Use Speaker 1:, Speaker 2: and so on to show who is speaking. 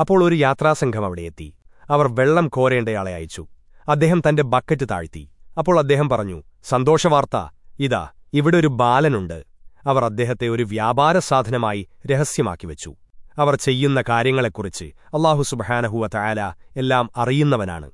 Speaker 1: അപ്പോൾ ഒരു യാത്രാസംഘം അവിടെയെത്തി അവർ വെള്ളം കോരേണ്ടയാളെ അയച്ചു. അദ്ദേഹം തന്റെ ബക്കറ്റ് താഴ്ത്തി. അപ്പോൾ അദ്ദേഹം പറഞ്ഞു സന്തോഷവാർത്ത. ഇതാ ഇവിടെ ഒരു ബാലനുണ്ട്. അവർ അദ്ദേഹത്തെ ഒരു വ്യാപാര സാധനമായി രഹസ്യമാക്കി വെച്ചു. അവർ ചെയ്യുന്ന കാര്യങ്ങളെക്കുറിച്ച് അള്ളാഹു സുബഹാനഹുവ തയാല എല്ലാം അറിയുന്നവനാണ്.